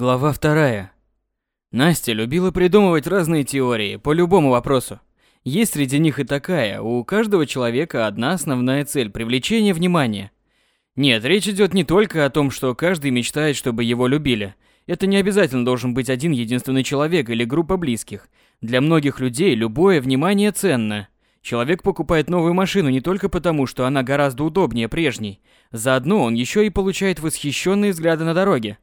Глава вторая. Настя любила придумывать разные теории по любому вопросу. Есть среди них и такая, у каждого человека одна основная цель – привлечение внимания. Нет, речь идет не только о том, что каждый мечтает, чтобы его любили. Это не обязательно должен быть один единственный человек или группа близких. Для многих людей любое внимание ценно. Человек покупает новую машину не только потому, что она гораздо удобнее прежней. Заодно он еще и получает восхищенные взгляды на дороге.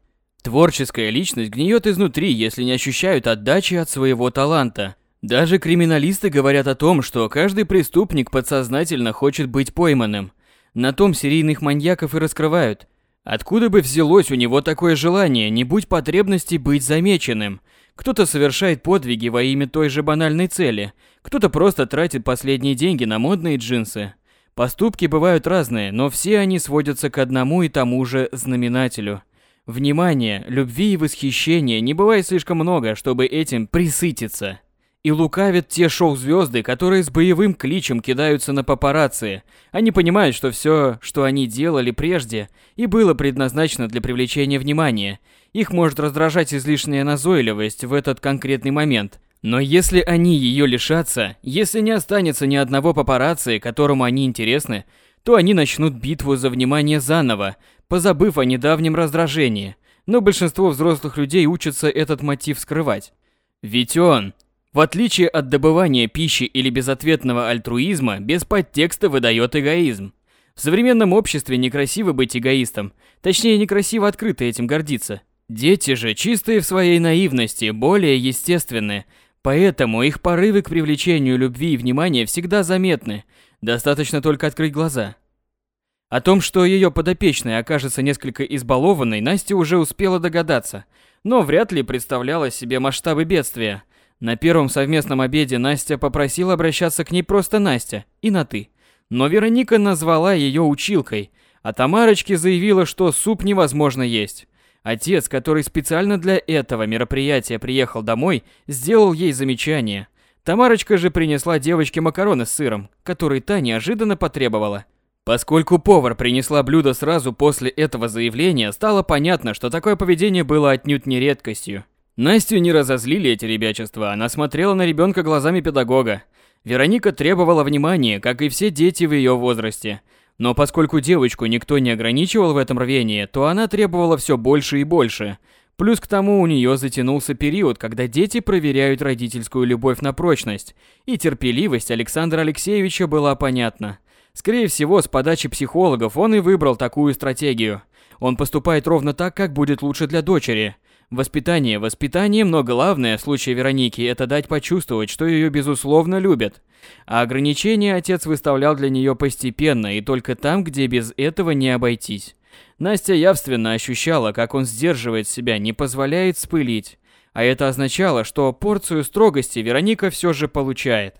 Творческая личность гниет изнутри, если не ощущают отдачи от своего таланта. Даже криминалисты говорят о том, что каждый преступник подсознательно хочет быть пойманным. На том серийных маньяков и раскрывают. Откуда бы взялось у него такое желание, не будь потребности быть замеченным? Кто-то совершает подвиги во имя той же банальной цели, кто-то просто тратит последние деньги на модные джинсы. Поступки бывают разные, но все они сводятся к одному и тому же знаменателю – Внимания, любви и восхищения не бывает слишком много, чтобы этим присытиться. И лукавят те шоу-звезды, которые с боевым кличем кидаются на папарацци. Они понимают, что все, что они делали прежде, и было предназначено для привлечения внимания. Их может раздражать излишняя назойливость в этот конкретный момент. Но если они ее лишатся, если не останется ни одного папарацци, которому они интересны, то они начнут битву за внимание заново, позабыв о недавнем раздражении. Но большинство взрослых людей учатся этот мотив скрывать. Ведь он, в отличие от добывания пищи или безответного альтруизма, без подтекста выдает эгоизм. В современном обществе некрасиво быть эгоистом, точнее некрасиво открыто этим гордиться. Дети же, чистые в своей наивности, более естественны, поэтому их порывы к привлечению любви и внимания всегда заметны, Достаточно только открыть глаза. О том, что ее подопечная окажется несколько избалованной, Настя уже успела догадаться, но вряд ли представляла себе масштабы бедствия. На первом совместном обеде Настя попросила обращаться к ней просто Настя и на «ты». Но Вероника назвала ее училкой, а Тамарочке заявила, что суп невозможно есть. Отец, который специально для этого мероприятия приехал домой, сделал ей замечание – Тамарочка же принесла девочке макароны с сыром, который та неожиданно потребовала. Поскольку повар принесла блюдо сразу после этого заявления, стало понятно, что такое поведение было отнюдь не редкостью. Настю не разозлили эти ребячества, она смотрела на ребенка глазами педагога. Вероника требовала внимания, как и все дети в ее возрасте. Но поскольку девочку никто не ограничивал в этом рвении, то она требовала все больше и больше – Плюс к тому у нее затянулся период, когда дети проверяют родительскую любовь на прочность, и терпеливость Александра Алексеевича была понятна. Скорее всего, с подачи психологов он и выбрал такую стратегию. Он поступает ровно так, как будет лучше для дочери. Воспитание воспитанием, но главное в случае Вероники – это дать почувствовать, что ее безусловно любят. А ограничения отец выставлял для нее постепенно и только там, где без этого не обойтись. Настя явственно ощущала, как он сдерживает себя, не позволяет спылить. А это означало, что порцию строгости Вероника все же получает.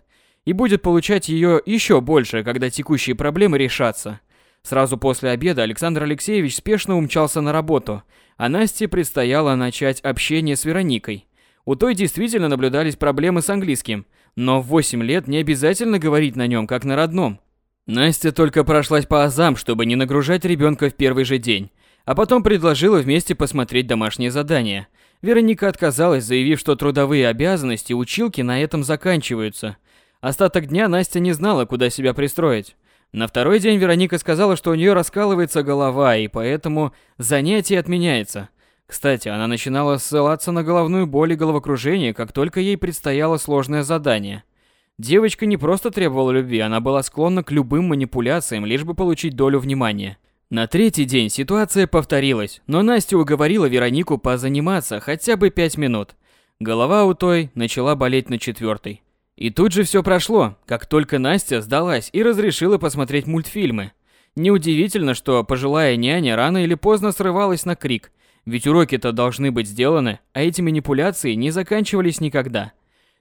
И будет получать ее еще больше, когда текущие проблемы решатся. Сразу после обеда Александр Алексеевич спешно умчался на работу, а Насте предстояло начать общение с Вероникой. У той действительно наблюдались проблемы с английским, но в 8 лет не обязательно говорить на нем, как на родном. Настя только прошлась по азам, чтобы не нагружать ребенка в первый же день, а потом предложила вместе посмотреть домашнее задание. Вероника отказалась, заявив, что трудовые обязанности училки на этом заканчиваются. Остаток дня Настя не знала, куда себя пристроить. На второй день Вероника сказала, что у нее раскалывается голова, и поэтому занятие отменяется. Кстати, она начинала ссылаться на головную боль и головокружение, как только ей предстояло сложное задание – Девочка не просто требовала любви, она была склонна к любым манипуляциям, лишь бы получить долю внимания. На третий день ситуация повторилась, но Настя уговорила Веронику позаниматься хотя бы пять минут. Голова у той начала болеть на четвертой. И тут же все прошло, как только Настя сдалась и разрешила посмотреть мультфильмы. Неудивительно, что пожилая няня рано или поздно срывалась на крик, ведь уроки-то должны быть сделаны, а эти манипуляции не заканчивались никогда.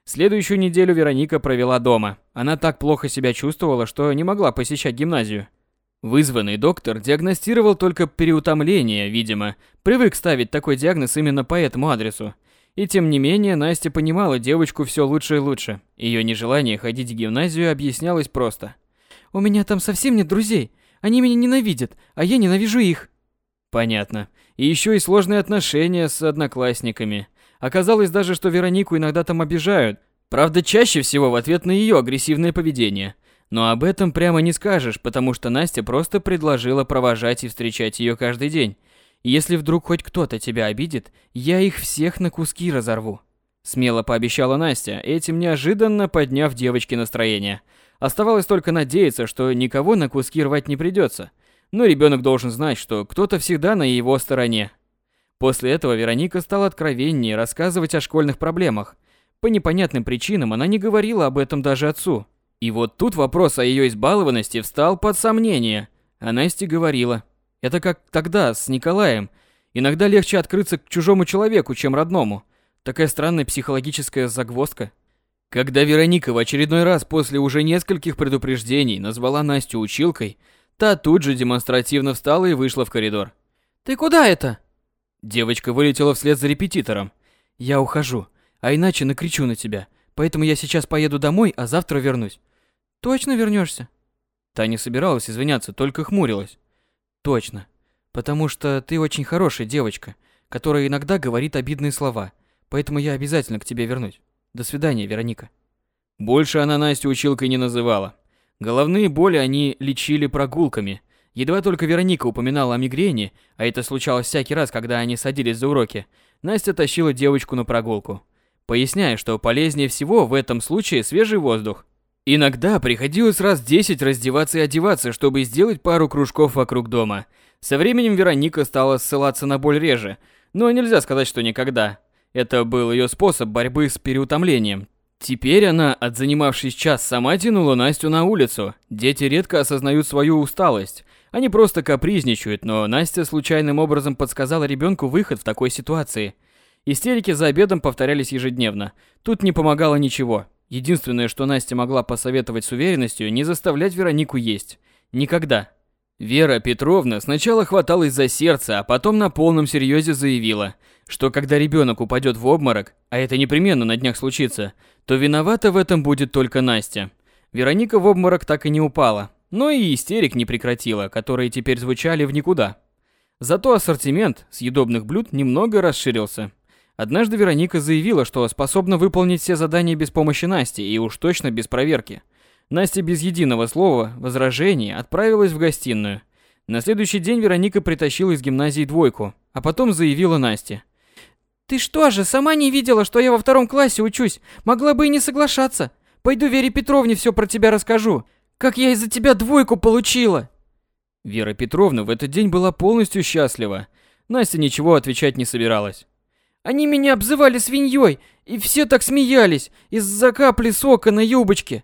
Следующую неделю Вероника провела дома. Она так плохо себя чувствовала, что не могла посещать гимназию. Вызванный доктор диагностировал только переутомление, видимо. Привык ставить такой диагноз именно по этому адресу. И тем не менее, Настя понимала девочку все лучше и лучше. Ее нежелание ходить в гимназию объяснялось просто. «У меня там совсем нет друзей. Они меня ненавидят, а я ненавижу их». Понятно. И еще и сложные отношения с одноклассниками. Оказалось даже, что Веронику иногда там обижают. Правда, чаще всего в ответ на ее агрессивное поведение. Но об этом прямо не скажешь, потому что Настя просто предложила провожать и встречать ее каждый день. Если вдруг хоть кто-то тебя обидит, я их всех на куски разорву. Смело пообещала Настя, этим неожиданно подняв девочке настроение. Оставалось только надеяться, что никого на куски рвать не придется. Но ребенок должен знать, что кто-то всегда на его стороне. После этого Вероника стала откровеннее рассказывать о школьных проблемах. По непонятным причинам она не говорила об этом даже отцу. И вот тут вопрос о ее избалованности встал под сомнение. А Настя говорила. Это как тогда с Николаем. Иногда легче открыться к чужому человеку, чем родному. Такая странная психологическая загвоздка. Когда Вероника в очередной раз после уже нескольких предупреждений назвала Настю училкой, та тут же демонстративно встала и вышла в коридор. «Ты куда это?» Девочка вылетела вслед за репетитором. «Я ухожу, а иначе накричу на тебя. Поэтому я сейчас поеду домой, а завтра вернусь». «Точно вернешься? Та не собиралась извиняться, только хмурилась. «Точно. Потому что ты очень хорошая девочка, которая иногда говорит обидные слова. Поэтому я обязательно к тебе вернусь. До свидания, Вероника». Больше она Настю училкой не называла. Головные боли они лечили прогулками. Едва только Вероника упоминала о мигрени, а это случалось всякий раз, когда они садились за уроки, Настя тащила девочку на прогулку, поясняя, что полезнее всего в этом случае свежий воздух. Иногда приходилось раз десять раздеваться и одеваться, чтобы сделать пару кружков вокруг дома. Со временем Вероника стала ссылаться на боль реже, но нельзя сказать, что никогда. Это был ее способ борьбы с переутомлением, Теперь она, отзанимавшись час, сама тянула Настю на улицу. Дети редко осознают свою усталость. Они просто капризничают, но Настя случайным образом подсказала ребенку выход в такой ситуации. Истерики за обедом повторялись ежедневно. Тут не помогало ничего. Единственное, что Настя могла посоветовать с уверенностью, не заставлять Веронику есть. Никогда. Вера Петровна сначала хваталась за сердце, а потом на полном серьезе заявила, что когда ребенок упадет в обморок, а это непременно на днях случится, то виновата в этом будет только Настя. Вероника в обморок так и не упала, но и истерик не прекратила, которые теперь звучали в никуда. Зато ассортимент съедобных блюд немного расширился. Однажды Вероника заявила, что способна выполнить все задания без помощи Насти и уж точно без проверки – Настя без единого слова, возражения, отправилась в гостиную. На следующий день Вероника притащила из гимназии двойку, а потом заявила Насте. «Ты что же, сама не видела, что я во втором классе учусь? Могла бы и не соглашаться. Пойду Вере Петровне все про тебя расскажу. Как я из-за тебя двойку получила!» Вера Петровна в этот день была полностью счастлива. Настя ничего отвечать не собиралась. «Они меня обзывали свиньей, и все так смеялись из-за капли сока на юбочке!»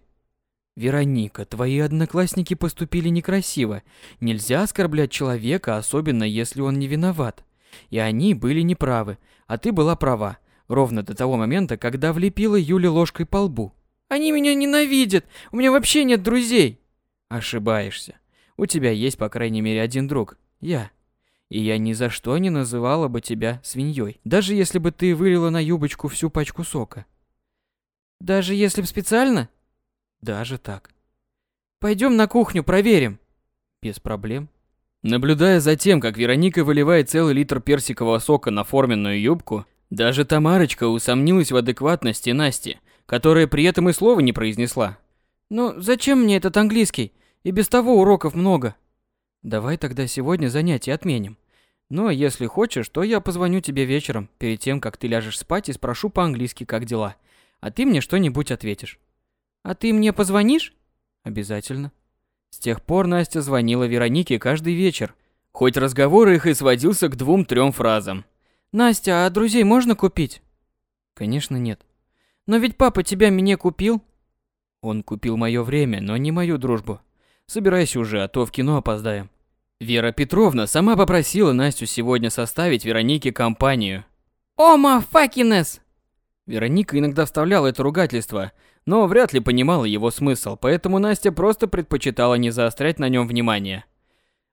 Вероника, твои одноклассники поступили некрасиво. Нельзя оскорблять человека, особенно если он не виноват. И они были неправы, а ты была права. Ровно до того момента, когда влепила Юле ложкой по лбу. Они меня ненавидят. У меня вообще нет друзей. Ошибаешься. У тебя есть, по крайней мере, один друг. Я. И я ни за что не называла бы тебя свиньей, даже если бы ты вылила на юбочку всю пачку сока. Даже если б специально? Даже так. Пойдем на кухню, проверим. Без проблем. Наблюдая за тем, как Вероника выливает целый литр персикового сока на форменную юбку, даже Тамарочка усомнилась в адекватности Насти, которая при этом и слова не произнесла. «Ну, зачем мне этот английский? И без того уроков много». «Давай тогда сегодня занятия отменим. А если хочешь, то я позвоню тебе вечером, перед тем, как ты ляжешь спать, и спрошу по-английски, как дела. А ты мне что-нибудь ответишь». А ты мне позвонишь? Обязательно. С тех пор Настя звонила Веронике каждый вечер. Хоть разговор их и сводился к двум-трем фразам. Настя, а друзей можно купить? Конечно, нет. Но ведь папа тебя мне купил. Он купил мое время, но не мою дружбу. Собирайся уже, а то в кино опоздаем. Вера Петровна сама попросила Настю сегодня составить Веронике компанию. Ома факинес! Вероника иногда вставляла это ругательство, но вряд ли понимала его смысл, поэтому Настя просто предпочитала не заострять на нем внимание.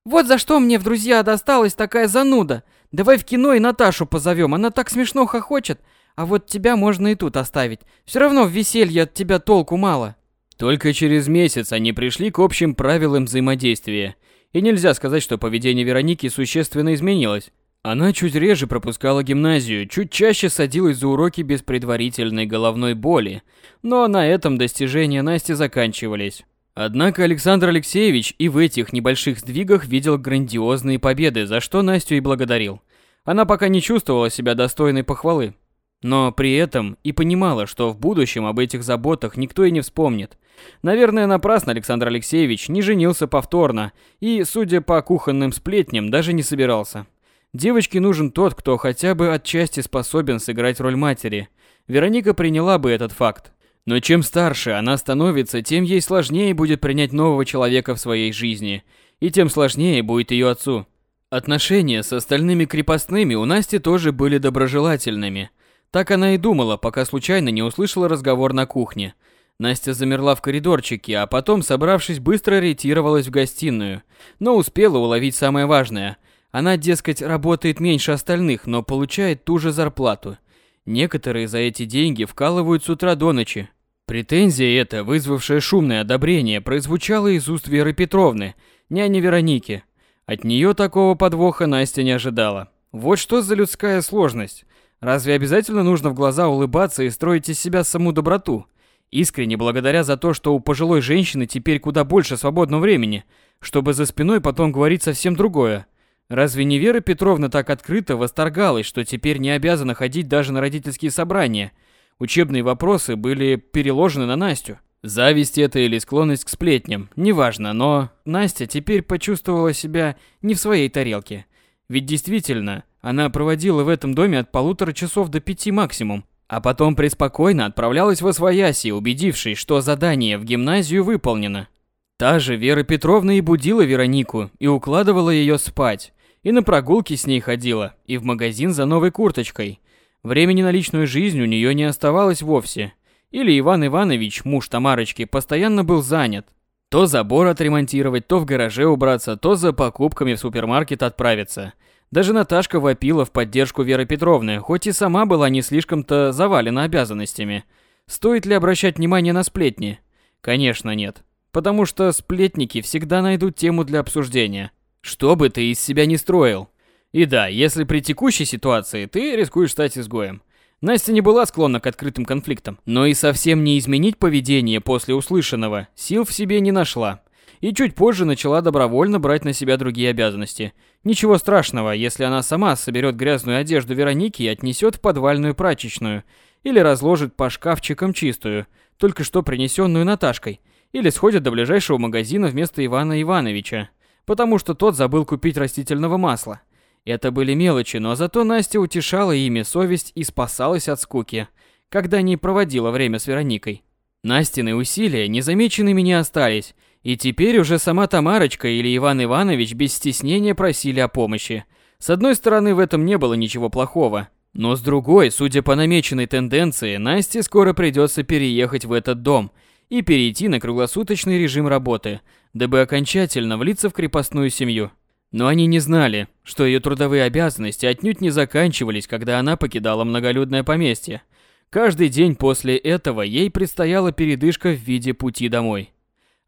«Вот за что мне в друзья досталась такая зануда! Давай в кино и Наташу позовем, она так смешно хохочет, а вот тебя можно и тут оставить. Все равно в веселье от тебя толку мало». Только через месяц они пришли к общим правилам взаимодействия. И нельзя сказать, что поведение Вероники существенно изменилось. Она чуть реже пропускала гимназию, чуть чаще садилась за уроки без предварительной головной боли, но на этом достижения Насти заканчивались. Однако Александр Алексеевич и в этих небольших сдвигах видел грандиозные победы, за что Настю и благодарил. Она пока не чувствовала себя достойной похвалы, но при этом и понимала, что в будущем об этих заботах никто и не вспомнит. Наверное, напрасно Александр Алексеевич не женился повторно и, судя по кухонным сплетням, даже не собирался. Девочке нужен тот, кто хотя бы отчасти способен сыграть роль матери. Вероника приняла бы этот факт. Но чем старше она становится, тем ей сложнее будет принять нового человека в своей жизни, и тем сложнее будет ее отцу. Отношения с остальными крепостными у Насти тоже были доброжелательными. Так она и думала, пока случайно не услышала разговор на кухне. Настя замерла в коридорчике, а потом, собравшись, быстро ретировалась в гостиную. Но успела уловить самое важное. Она, дескать, работает меньше остальных, но получает ту же зарплату. Некоторые за эти деньги вкалывают с утра до ночи. Претензия эта, вызвавшая шумное одобрение, прозвучала из уст Веры Петровны, няни Вероники. От нее такого подвоха Настя не ожидала. Вот что за людская сложность. Разве обязательно нужно в глаза улыбаться и строить из себя саму доброту? Искренне благодаря за то, что у пожилой женщины теперь куда больше свободного времени, чтобы за спиной потом говорить совсем другое. Разве не Вера Петровна так открыто восторгалась, что теперь не обязана ходить даже на родительские собрания? Учебные вопросы были переложены на Настю. Зависть это или склонность к сплетням, неважно, но Настя теперь почувствовала себя не в своей тарелке. Ведь действительно, она проводила в этом доме от полутора часов до пяти максимум, а потом преспокойно отправлялась во свояси, убедившись, что задание в гимназию выполнено. Та же Вера Петровна и будила Веронику, и укладывала ее спать, и на прогулки с ней ходила, и в магазин за новой курточкой. Времени на личную жизнь у нее не оставалось вовсе. Или Иван Иванович, муж Тамарочки, постоянно был занят. То забор отремонтировать, то в гараже убраться, то за покупками в супермаркет отправиться – даже Наташка вопила в поддержку Веры Петровны, хоть и сама была не слишком-то завалена обязанностями. Стоит ли обращать внимание на сплетни? Конечно, нет. Потому что сплетники всегда найдут тему для обсуждения. Что бы ты из себя не строил. И да, если при текущей ситуации ты рискуешь стать изгоем. Настя не была склонна к открытым конфликтам, но и совсем не изменить поведение после услышанного сил в себе не нашла и чуть позже начала добровольно брать на себя другие обязанности. Ничего страшного, если она сама соберет грязную одежду Вероники и отнесет в подвальную прачечную, или разложит по шкафчикам чистую, только что принесенную Наташкой, или сходит до ближайшего магазина вместо Ивана Ивановича, потому что тот забыл купить растительного масла. Это были мелочи, но зато Настя утешала ими совесть и спасалась от скуки, когда не проводила время с Вероникой. Настины усилия незамеченными не остались, и теперь уже сама Тамарочка или Иван Иванович без стеснения просили о помощи. С одной стороны, в этом не было ничего плохого. Но с другой, судя по намеченной тенденции, Насте скоро придется переехать в этот дом и перейти на круглосуточный режим работы, дабы окончательно влиться в крепостную семью. Но они не знали, что ее трудовые обязанности отнюдь не заканчивались, когда она покидала многолюдное поместье. Каждый день после этого ей предстояла передышка в виде пути домой.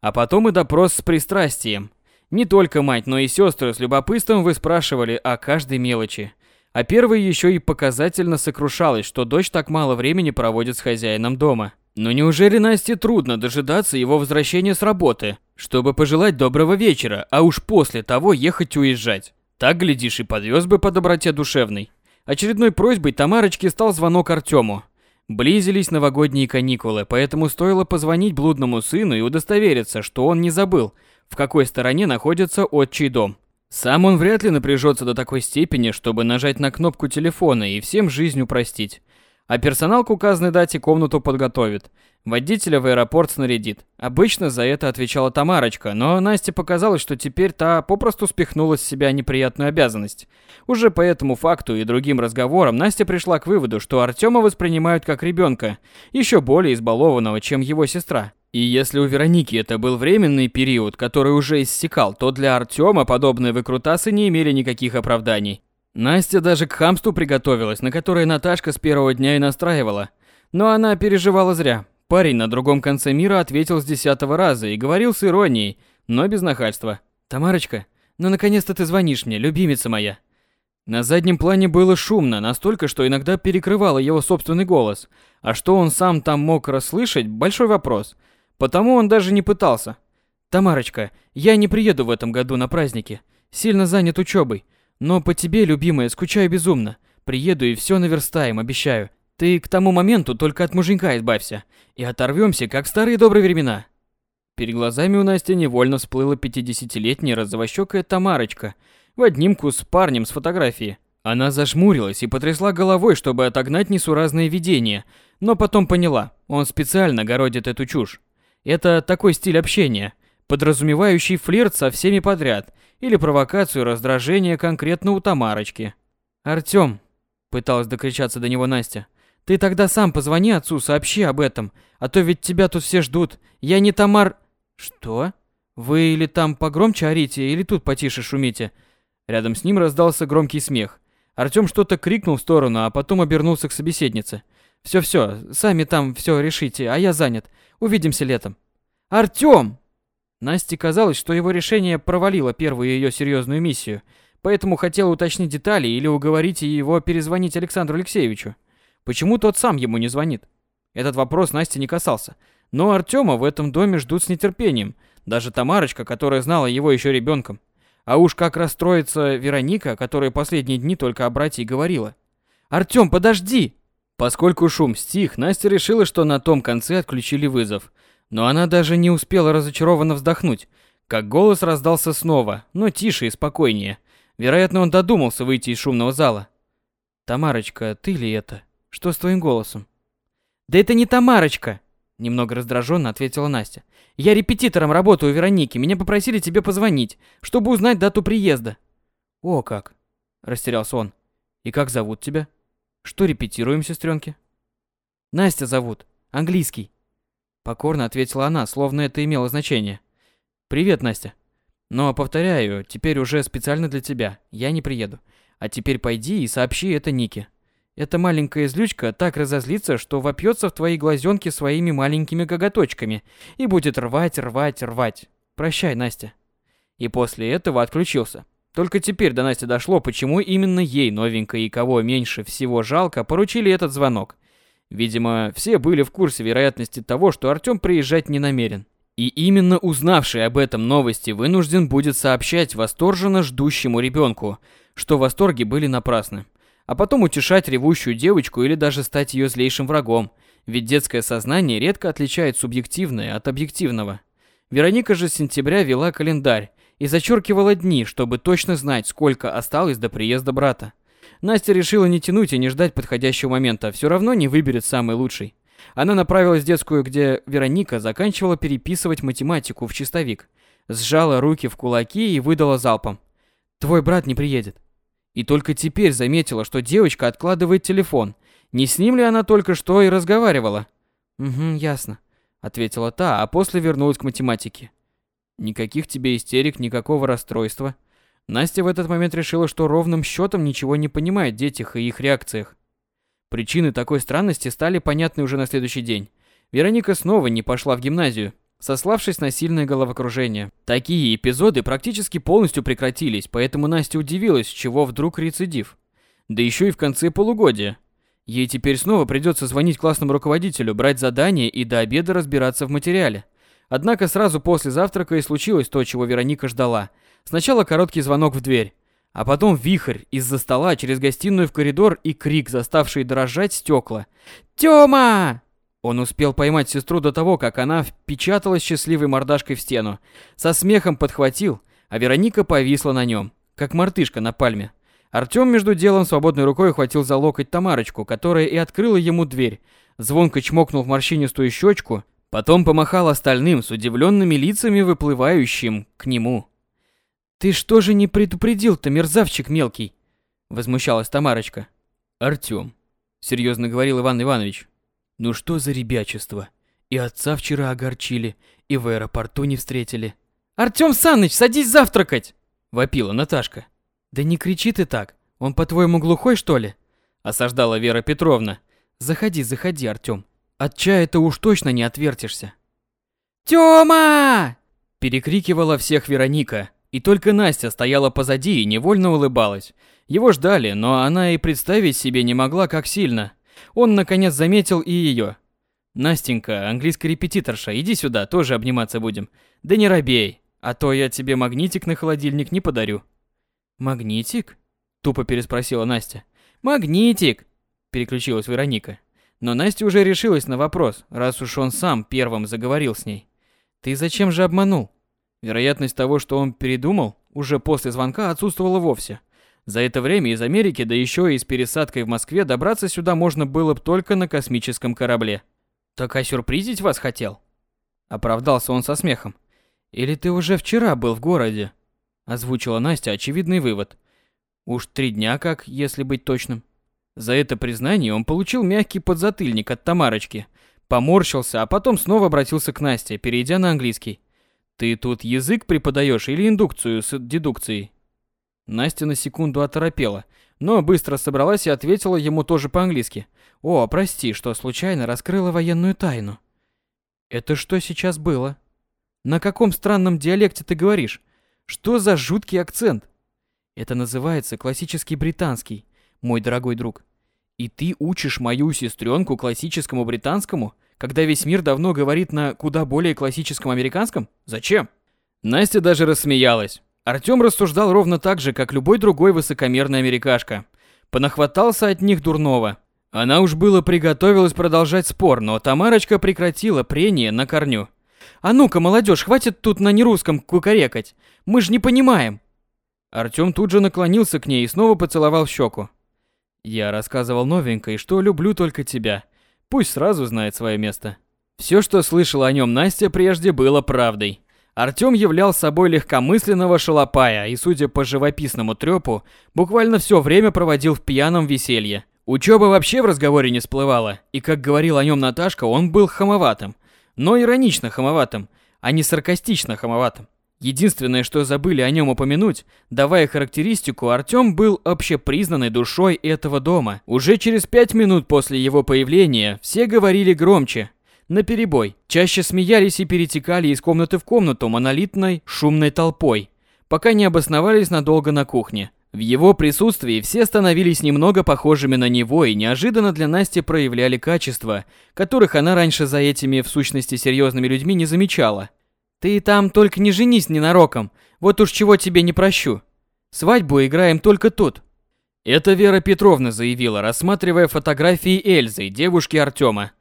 А потом и допрос с пристрастием. Не только мать, но и сестры с любопытством выспрашивали о каждой мелочи. А первая еще и показательно сокрушалась, что дочь так мало времени проводит с хозяином дома. Но неужели Насте трудно дожидаться его возвращения с работы, чтобы пожелать доброго вечера, а уж после того ехать уезжать? Так, глядишь, и подвез бы по доброте душевной. Очередной просьбой Тамарочки стал звонок Артему. Близились новогодние каникулы, поэтому стоило позвонить блудному сыну и удостовериться, что он не забыл, в какой стороне находится отчий дом. Сам он вряд ли напряжется до такой степени, чтобы нажать на кнопку телефона и всем жизнь упростить. А персонал к указанной дате комнату подготовит. Водителя в аэропорт снарядит. Обычно за это отвечала Тамарочка, но Насте показалось, что теперь та попросту спихнула с себя неприятную обязанность. Уже по этому факту и другим разговорам Настя пришла к выводу, что Артема воспринимают как ребенка, еще более избалованного, чем его сестра. И если у Вероники это был временный период, который уже иссякал, то для Артема подобные выкрутасы не имели никаких оправданий. Настя даже к хамству приготовилась, на которое Наташка с первого дня и настраивала. Но она переживала зря. Парень на другом конце мира ответил с десятого раза и говорил с иронией, но без нахальства. «Тамарочка, ну наконец-то ты звонишь мне, любимица моя». На заднем плане было шумно, настолько, что иногда перекрывало его собственный голос. А что он сам там мог расслышать – большой вопрос. Потому он даже не пытался. «Тамарочка, я не приеду в этом году на праздники. Сильно занят учебой. Но по тебе, любимая, скучаю безумно. Приеду и все наверстаем, обещаю. Ты к тому моменту только от муженька избавься. И оторвемся, как в старые добрые времена». Перед глазами у Насти невольно всплыла пятидесятилетняя розовощекая Тамарочка в обнимку с парнем с фотографии. Она зажмурилась и потрясла головой, чтобы отогнать несуразные видения, но потом поняла, он специально городит эту чушь. Это такой стиль общения, подразумевающий флирт со всеми подряд или провокацию раздражения конкретно у Тамарочки. «Артём», — пыталась докричаться до него Настя, — «ты тогда сам позвони отцу, сообщи об этом, а то ведь тебя тут все ждут. Я не Тамар...» «Что? Вы или там погромче орите, или тут потише шумите?» Рядом с ним раздался громкий смех. Артём что-то крикнул в сторону, а потом обернулся к собеседнице. «Всё-всё, сами там всё решите, а я занят. Увидимся летом». «Артём!» Насте казалось, что его решение провалило первую её серьёзную миссию, поэтому хотела уточнить детали или уговорить его перезвонить Александру Алексеевичу. Почему тот сам ему не звонит? Этот вопрос Насте не касался. Но Артёма в этом доме ждут с нетерпением. Даже Тамарочка, которая знала его ещё ребёнком. А уж как расстроится Вероника, которая последние дни только о брате и говорила. «Артём, подожди!» Поскольку шум стих, Настя решила, что на том конце отключили вызов. Но она даже не успела разочарованно вздохнуть, как голос раздался снова, но тише и спокойнее. Вероятно, он додумался выйти из шумного зала. «Тамарочка, ты ли это? Что с твоим голосом?» «Да это не Тамарочка!» Немного раздраженно ответила Настя. Я репетитором работаю у Вероники. Меня попросили тебе позвонить, чтобы узнать дату приезда. О, как. Растерялся он. И как зовут тебя? Что репетируем, сестренки? Настя зовут. Английский. Покорно ответила она, словно это имело значение. Привет, Настя. Но, повторяю, теперь уже специально для тебя. Я не приеду. А теперь пойди и сообщи это Нике. Эта маленькая злючка так разозлится, что вопьется в твои глазенки своими маленькими коготочками и будет рвать, рвать, рвать. Прощай, Настя. И после этого отключился. Только теперь до Насти дошло, почему именно ей, новенькой и кого меньше всего жалко, поручили этот звонок. Видимо, все были в курсе вероятности того, что Артём приезжать не намерен. И именно узнавший об этом новости вынужден будет сообщать восторженно ждущему ребенку, что восторги были напрасны а потом утешать ревущую девочку или даже стать ее злейшим врагом, ведь детское сознание редко отличает субъективное от объективного. Вероника же с сентября вела календарь и зачеркивала дни, чтобы точно знать, сколько осталось до приезда брата. Настя решила не тянуть и не ждать подходящего момента, все равно не выберет самый лучший. Она направилась в детскую, где Вероника заканчивала переписывать математику в чистовик, сжала руки в кулаки и выдала залпом. «Твой брат не приедет». И только теперь заметила, что девочка откладывает телефон. Не с ним ли она только что и разговаривала? «Угу, ясно», — ответила та, а после вернулась к математике. «Никаких тебе истерик, никакого расстройства». Настя в этот момент решила, что ровным счетом ничего не понимает детях и их реакциях. Причины такой странности стали понятны уже на следующий день. Вероника снова не пошла в гимназию сославшись на сильное головокружение. Такие эпизоды практически полностью прекратились, поэтому Настя удивилась, чего вдруг рецидив. Да еще и в конце полугодия. Ей теперь снова придется звонить классному руководителю, брать задание и до обеда разбираться в материале. Однако сразу после завтрака и случилось то, чего Вероника ждала. Сначала короткий звонок в дверь, а потом вихрь из-за стола через гостиную в коридор и крик, заставший дрожать стекла. «Тёма!» Он успел поймать сестру до того, как она впечаталась счастливой мордашкой в стену. Со смехом подхватил, а Вероника повисла на нем, как мартышка на пальме. Артём между делом свободной рукой ухватил за локоть Тамарочку, которая и открыла ему дверь. Звонко чмокнул в морщинистую щечку, потом помахал остальным с удивленными лицами, выплывающим к нему. «Ты что же не предупредил-то, мерзавчик мелкий?» Возмущалась Тамарочка. «Артём», — серьезно говорил Иван Иванович, ну что за ребячество? И отца вчера огорчили, и в аэропорту не встретили. «Артём Саныч, садись завтракать!» – вопила Наташка. «Да не кричи ты так, он по-твоему глухой, что ли?» – осаждала Вера Петровна. «Заходи, заходи, Артём. От чая-то уж точно не отвертишься». «Тёма!» – перекрикивала всех Вероника. И только Настя стояла позади и невольно улыбалась. Его ждали, но она и представить себе не могла, как сильно. Он, наконец, заметил и ее. «Настенька, английская репетиторша, иди сюда, тоже обниматься будем. Да не робей, а то я тебе магнитик на холодильник не подарю». «Магнитик?» – тупо переспросила Настя. «Магнитик!» – переключилась Вероника. Но Настя уже решилась на вопрос, раз уж он сам первым заговорил с ней. «Ты зачем же обманул?» Вероятность того, что он передумал, уже после звонка отсутствовала вовсе. За это время из Америки, да еще и с пересадкой в Москве, добраться сюда можно было только на космическом корабле. «Так а сюрпризить вас хотел?» Оправдался он со смехом. «Или ты уже вчера был в городе?» Озвучила Настя очевидный вывод. Уж три дня как, если быть точным. За это признание он получил мягкий подзатыльник от Тамарочки, поморщился, а потом снова обратился к Насте, перейдя на английский. Ты тут язык преподаешь или индукцию с дедукцией? Настя на секунду оторопела, но быстро собралась и ответила ему тоже по-английски. О, прости, что случайно раскрыла военную тайну. Это что сейчас было? На каком странном диалекте ты говоришь? Что за жуткий акцент? Это называется классический британский, мой дорогой друг. И ты учишь мою сестренку классическому британскому? когда весь мир давно говорит на куда более классическом американском? Зачем? Настя даже рассмеялась. Артём рассуждал ровно так же, как любой другой высокомерный америкашка. Понахватался от них дурного. Она уж было приготовилась продолжать спор, но Тамарочка прекратила прение на корню. «А ну-ка, молодежь, хватит тут на нерусском кукарекать. Мы ж не понимаем». Артём тут же наклонился к ней и снова поцеловал щеку. «Я рассказывал новенькой, что люблю только тебя. Пусть сразу знает свое место. Все, что слышала о нем Настя прежде, было правдой. Артём являл собой легкомысленного шалопая и, судя по живописному трёпу, буквально все время проводил в пьяном веселье. Учёба вообще в разговоре не всплывала, и, как говорил о нем Наташка, он был хамоватым. Но иронично хамоватым, а не саркастично хамоватым. Единственное, что забыли о нем упомянуть, давая характеристику, Артём был общепризнанной душой этого дома. Уже через пять минут после его появления все говорили громче, наперебой, чаще смеялись и перетекали из комнаты в комнату монолитной, шумной толпой, пока не обосновались надолго на кухне. В его присутствии все становились немного похожими на него и неожиданно для Насти проявляли качества, которых она раньше за этими в сущности серьезными людьми не замечала – ты там только не женись ненароком, вот уж чего тебе не прощу. Свадьбу играем только тут. Это Вера Петровна заявила, рассматривая фотографии Эльзы, девушки Артема.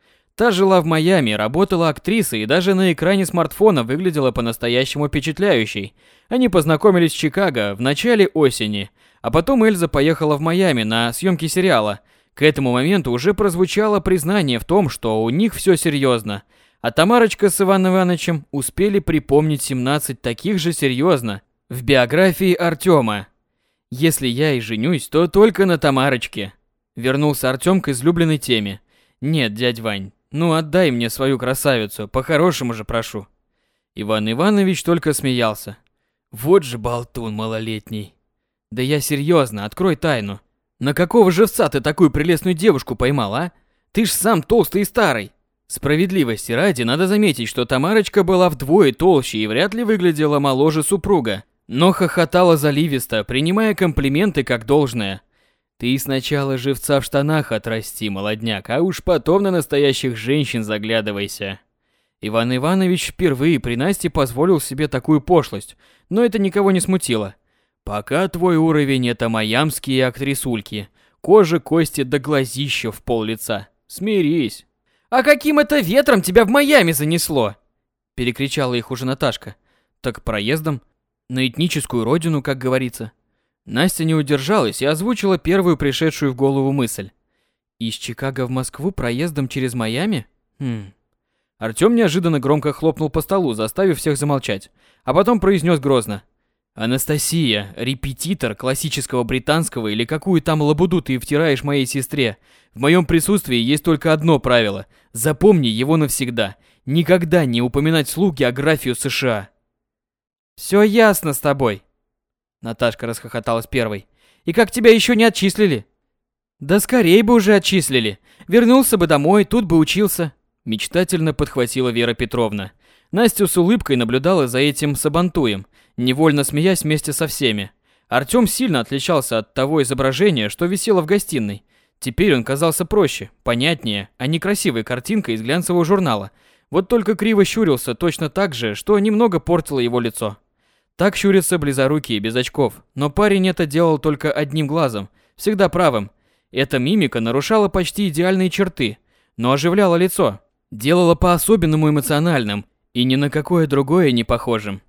Та жила в Майами, работала актрисой и даже на экране смартфона выглядела по-настоящему впечатляющей. Они познакомились в Чикаго в начале осени, а потом Эльза поехала в Майами на съемки сериала. К этому моменту уже прозвучало признание в том, что у них все серьезно – а Тамарочка с Иваном Ивановичем успели припомнить 17 таких же серьезно в биографии Артема. Если я и женюсь, то только на Тамарочке. Вернулся Артем к излюбленной теме. Нет, дядь Вань, ну отдай мне свою красавицу, по-хорошему же прошу. Иван Иванович только смеялся. Вот же болтун малолетний. Да я серьезно, открой тайну. На какого живца ты такую прелестную девушку поймал, а? Ты ж сам толстый и старый. Справедливости ради, надо заметить, что Тамарочка была вдвое толще и вряд ли выглядела моложе супруга, но хохотала заливисто, принимая комплименты как должное. Ты сначала живца в штанах отрасти, молодняк, а уж потом на настоящих женщин заглядывайся. Иван Иванович впервые при Насте позволил себе такую пошлость, но это никого не смутило. Пока твой уровень это майамские актрисульки, кожа, кости да глазища в пол лица. Смирись. «А каким это ветром тебя в Майами занесло?» Перекричала их уже Наташка. «Так проездом. На этническую родину, как говорится». Настя не удержалась и озвучила первую пришедшую в голову мысль. «Из Чикаго в Москву проездом через Майами? Хм...» Артём неожиданно громко хлопнул по столу, заставив всех замолчать, а потом произнес грозно. Анастасия, репетитор классического британского или какую там лабуду ты втираешь моей сестре. В моем присутствии есть только одно правило. Запомни его навсегда. Никогда не упоминать вслух географию США. Все ясно с тобой. Наташка расхохоталась первой. И как тебя еще не отчислили? Да скорее бы уже отчислили. Вернулся бы домой, тут бы учился. Мечтательно подхватила Вера Петровна. Настя с улыбкой наблюдала за этим сабантуем, невольно смеясь вместе со всеми. Артём сильно отличался от того изображения, что висело в гостиной. Теперь он казался проще, понятнее, а не красивой картинкой из глянцевого журнала. Вот только криво щурился точно так же, что немного портило его лицо. Так щурятся близорукие без очков, но парень это делал только одним глазом, всегда правым. Эта мимика нарушала почти идеальные черты, но оживляла лицо, делала по-особенному эмоциональным и ни на какое другое не похожим.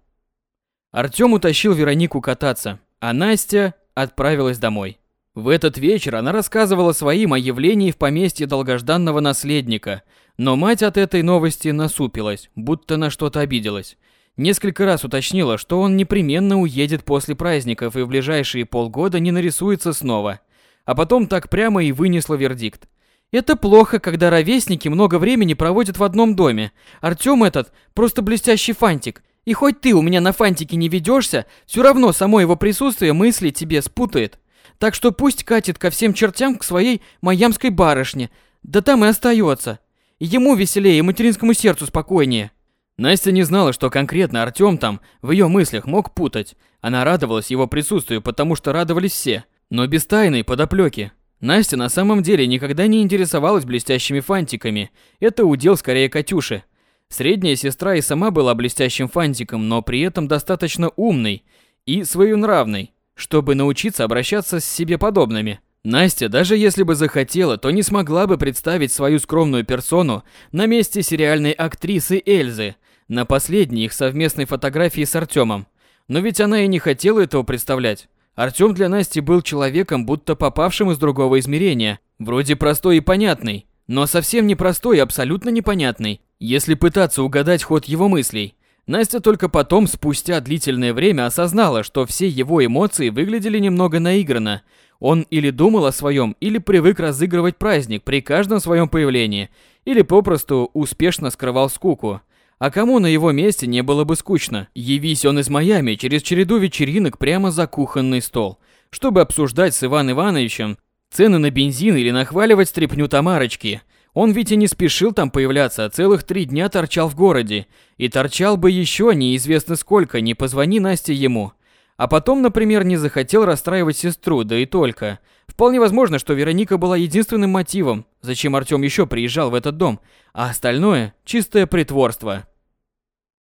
Артём утащил Веронику кататься, а Настя отправилась домой. В этот вечер она рассказывала своим о явлении в поместье долгожданного наследника, но мать от этой новости насупилась, будто на что-то обиделась. Несколько раз уточнила, что он непременно уедет после праздников и в ближайшие полгода не нарисуется снова. А потом так прямо и вынесла вердикт. Это плохо, когда ровесники много времени проводят в одном доме. Артём этот просто блестящий фантик. И хоть ты у меня на фантике не ведёшься, всё равно само его присутствие мысли тебе спутает. Так что пусть катит ко всем чертям к своей майамской барышне, да там и остается. Ему веселее, и материнскому сердцу спокойнее. Настя не знала, что конкретно Артём там в её мыслях мог путать. Она радовалась его присутствию, потому что радовались все, но без тайной подоплёки. Настя на самом деле никогда не интересовалась блестящими фантиками. Это удел скорее Катюши. Средняя сестра и сама была блестящим фантиком, но при этом достаточно умной и своенравной чтобы научиться обращаться с себе подобными. Настя, даже если бы захотела, то не смогла бы представить свою скромную персону на месте сериальной актрисы Эльзы, на последней их совместной фотографии с Артемом. Но ведь она и не хотела этого представлять. Артем для Насти был человеком, будто попавшим из другого измерения, вроде простой и понятный, но совсем не простой и абсолютно непонятный, если пытаться угадать ход его мыслей. Настя только потом, спустя длительное время, осознала, что все его эмоции выглядели немного наигранно. Он или думал о своем, или привык разыгрывать праздник при каждом своем появлении, или попросту успешно скрывал скуку. А кому на его месте не было бы скучно? Явись он из Майами через череду вечеринок прямо за кухонный стол, чтобы обсуждать с Иван Ивановичем цены на бензин или нахваливать стряпню Тамарочки – он ведь и не спешил там появляться, а целых три дня торчал в городе. И торчал бы еще неизвестно сколько, не позвони Насте ему. А потом, например, не захотел расстраивать сестру, да и только. Вполне возможно, что Вероника была единственным мотивом, зачем Артём еще приезжал в этот дом, а остальное – чистое притворство.